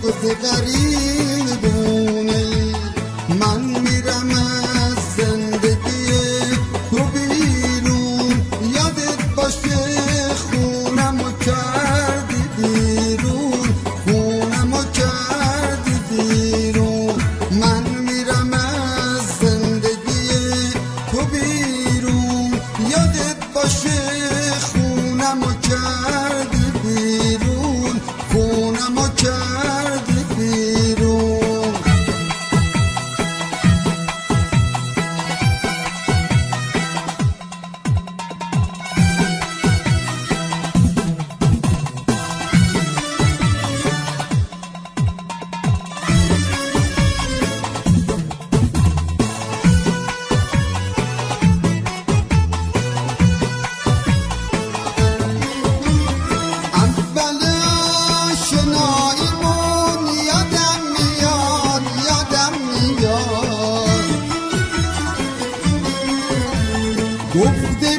todo o carinho. corpo de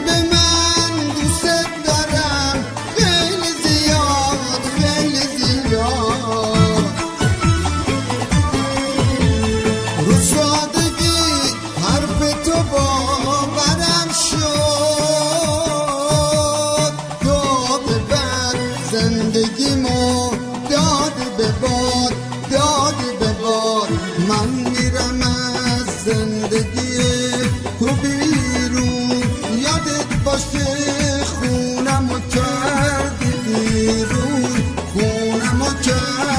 Yeah.